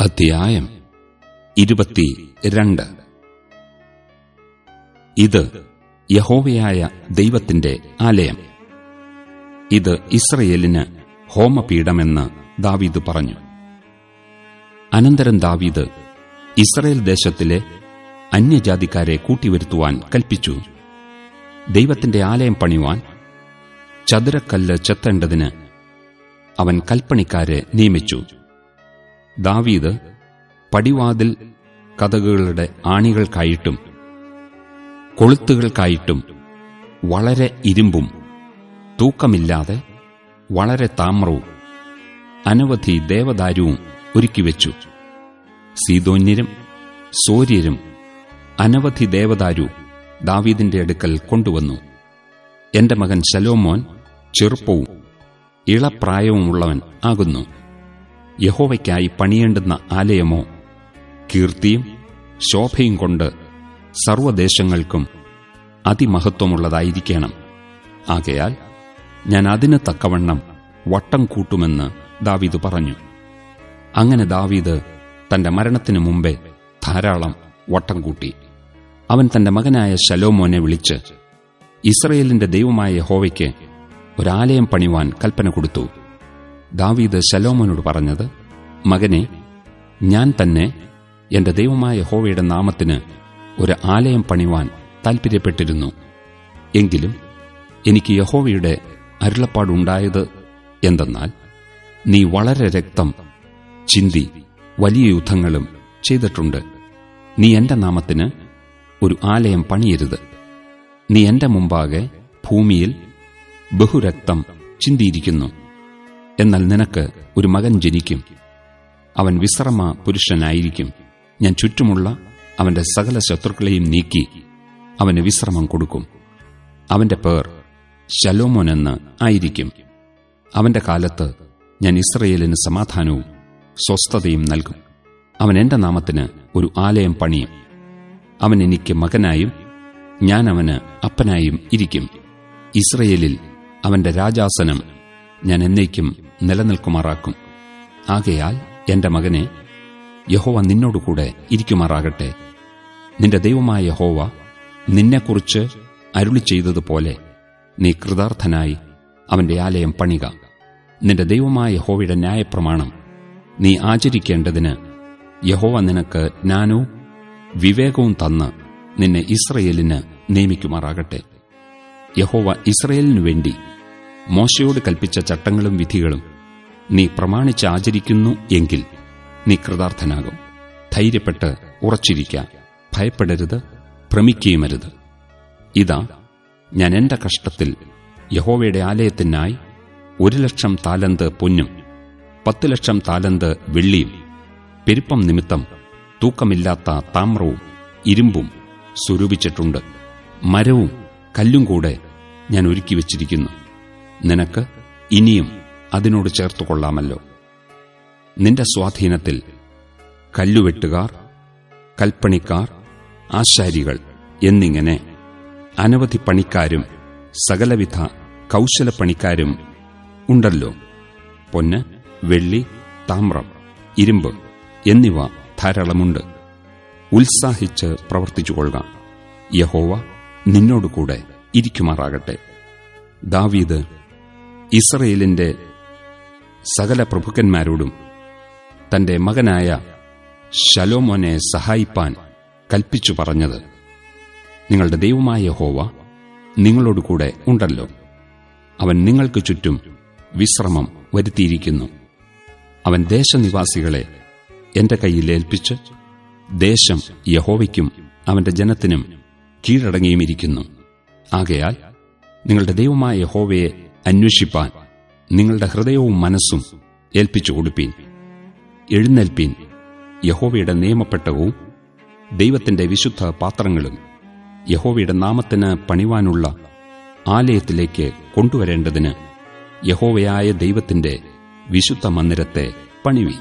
അധ്യായം ഇരുപത്തിരണ്ട്. ഇത് യഹോവയായ ദൈവത്തിന്റെ ആലയം. ഇത് ഇസ്രയേലിന് ഹോമപീഠമെന്ന് ദാവീദ് പറഞ്ഞു. അനന്തരം ദാവീദ് ഇസ്രയേൽ ദേശത്തിലെ അന്യജാതിക്കാരെ കൂട്ടിവരുത്തുവാൻ കൽപ്പിച്ചു. ദൈവത്തിന്റെ ആലയം പണിവാൻ ചതുരക്കല്ല് ചെത്തേണ്ടതിന് അവൻ കൽപ്പണിക്കാരെ നിയമിച്ചു. ദാവീദ് പടിവാതിൽ കഥകളുടെ ആണികൾക്കായിട്ടും കൊളുത്തുകൾക്കായിട്ടും വളരെ ഇരുമ്പും തൂക്കമില്ലാതെ വളരെ താമ്രവും അനവധി ദേവദാരുവും ഒരുക്കിവെച്ചു സീതോന്യരും സൂര്യരും അനവധി ദേവദാരു ദാവീദിന്റെ അടുക്കൽ കൊണ്ടുവന്നു. എന്റെ മകൻ ശലോമോൻ ചെറുപ്പവും ഇളപ്രായവുമുള്ളവൻ ആകുന്നു. യഹോവയ്ക്കായി പണിയേണ്ടുന്ന ആലയമോ കീർത്തിയും ശോഭയും കൊണ്ട് സർവദേശങ്ങൾക്കും അതിമഹത്വമുള്ളതായിരിക്കണം. ആകയാൽ ഞാൻ അതിന് തക്കവണ്ണം വട്ടം കൂട്ടുമെന്ന് ദാവീദ് പറഞ്ഞു. അങ്ങനെ ദാവീദ് തന്റെ മരണത്തിനു മുമ്പേ ധാരാളം വട്ടം കൂട്ടി. അവൻ തന്റെ മകനായ ശലോമോനെ വിളിച്ച് ഇസ്രയേലിന്റെ ദൈവമായ യഹോവയ്ക്ക് ഒരാലയം പണിവാൻ കൽപ്പന കൊടുത്തു. ദാവീദ് ശലോമോനോട് പറഞ്ഞത് മകനെ ഞാൻ തന്നെ എന്റെ ദൈവമായ ഹോവയുടെ നാമത്തിന് ഒരു ആലയം പണിവാൻ താൽപ്പര്യപ്പെട്ടിരുന്നു എങ്കിലും എനിക്ക് യഹോവയുടെ അരുളപ്പാടുണ്ടായത് എന്തെന്നാൽ നീ വളരെ രക്തം ചിന്തി വലിയ യുദ്ധങ്ങളും ചെയ്തിട്ടുണ്ട്. നീ എന്റെ നാമത്തിന് ഒരു ആലയം പണിയരുത്. നീ എന്റെ മുമ്പാകെ ഭൂമിയിൽ ബഹുരക്തം ചിന്തിയിരിക്കുന്നു. എന്നാൽ നിനക്ക് ഒരു മകൻ ജനിക്കും. അവൻ വിശ്രമ പുരുഷനായിരിക്കും. ഞാൻ ചുറ്റുമുള്ള അവന്റെ സകല ശത്രുക്കളെയും നീക്കി അവന് വിശ്രമം കൊടുക്കും. അവന്റെ പേർ ശലോമോനെന്ന് ആയിരിക്കും. അവന്റെ കാലത്ത് ഞാൻ ഇസ്രയേലിന് സമാധാനവും സ്വസ്ഥതയും നൽകും. അവൻ എന്റെ നാമത്തിന് ഒരു ആലയം പണിയും അവൻ എനിക്ക് മകനായും ഞാൻ അവന് അപ്പനായും ഇരിക്കും. ഇസ്രയേലിൽ അവന്റെ രാജാസനം ഞാൻ എന്നേക്കും നിലനിൽക്കുമാറാക്കും. ആകയാൽ എന്റെ മകനെ യഹോവ നിന്നോടുകൂടെ ഇരിക്കുമാറാകട്ടെ. നിന്റെ ദൈവമായ യഹോവ നിന്നെക്കുറിച്ച് അരുളി ചെയ്തതുപോലെ നീ കൃതാർത്ഥനായി അവന്റെ ആലയം പണിക. നിന്റെ ദൈവമായ യഹോവയുടെ ന്യായപ്രമാണം നീ ആചരിക്കേണ്ടതിന് യഹോവ നിനക്ക് ജ്ഞാനവും വിവേകവും തന്ന് നിന്നെ ഇസ്രയേലിന് നിയമിക്കുമാറാകട്ടെ. യഹോവ ഇസ്രയേലിനു വേണ്ടി മോശയോട് കൽപ്പിച്ച ചട്ടങ്ങളും വിധികളും നീ പ്രമാണിച്ച് ആചരിക്കുന്നു എങ്കിൽ നീ കൃതാർത്ഥനാകും. ധൈര്യപ്പെട്ട് ഉറച്ചിരിക്ക. ഭയപ്പെടരുത്. ഭ്രമിക്കുകയുമരുത്. ഇതാ ഞാൻ എന്റെ കഷ്ടത്തിൽ യഹോവയുടെ ആലയത്തിനായി ഒരു ലക്ഷം താലന്ത് പൊന്നും പത്ത് ലക്ഷം താലന്ത് വെള്ളിയും പെരുപ്പം നിമിത്തം തൂക്കമില്ലാത്ത താമ്രവും ഇരുമ്പും സ്വരൂപിച്ചിട്ടുണ്ട്. മരവും കല്ലും കൂടെ ഞാൻ ഒരുക്കി വച്ചിരിക്കുന്നു. നിനക്ക് ഇനിയും അതിനോട് ചേർത്തു കൊള്ളാമല്ലോ നിന്റെ സ്വാധീനത്തിൽ കല്ലുവെട്ടുകാർ കൽപ്പണിക്കാർ ആശാരികൾ എന്നിങ്ങനെ അനവധി പണിക്കാരും സകലവിധ കൗശലപ്പണിക്കാരും ഉണ്ടല്ലോ. പൊന്ന് വെള്ളി താമ്രം ഇരുമ്പ് എന്നിവ ധാരാളമുണ്ട്. ഉത്സാഹിച്ച് പ്രവർത്തിച്ചു പ്രവർത്തിച്ചുകൊള്ളുക. യഹോവ നിന്നോടുകൂടെ ഇരിക്കുമാറാകട്ടെ. ദാവീദ് ഇസ്രയേലിന്റെ സകല പ്രഭുക്കന്മാരോടും തന്റെ മകനായ ശലോമോനെ സഹായിപ്പാൻ കൽപ്പിച്ചു പറഞ്ഞത് നിങ്ങളുടെ ദൈവമായ യഹോവ നിങ്ങളോടുകൂടെ ഉണ്ടല്ലോ. അവൻ നിങ്ങൾക്ക് ചുറ്റും വിശ്രമം വരുത്തിയിരിക്കുന്നു. അവൻ ദേശനിവാസികളെ എന്റെ കയ്യിൽ ഏൽപ്പിച്ച് ദേശം യഹോവയ്ക്കും അവന്റെ ജനത്തിനും കീഴടങ്ങിയുമിരിക്കുന്നു. ആകയാൽ നിങ്ങളുടെ ദൈവമായ യഹോവയെ അന്വേഷിപ്പാൻ നിങ്ങളുടെ ഹൃദയവും മനസ്സും ഏൽപ്പിച്ചു കൊടുപ്പീൻ. എഴുന്നേൽപ്പീൻ. യഹോവയുടെ നിയമപ്പെട്ടവും ദൈവത്തിന്റെ വിശുദ്ധ പാത്രങ്ങളും യഹോവയുടെ നാമത്തിന് പണിവാനുള്ള ആലയത്തിലേക്ക് കൊണ്ടുവരേണ്ടതിന് യഹോവയായ ദൈവത്തിന്റെ വിശുദ്ധ മന്ദിരത്തെ പണിവി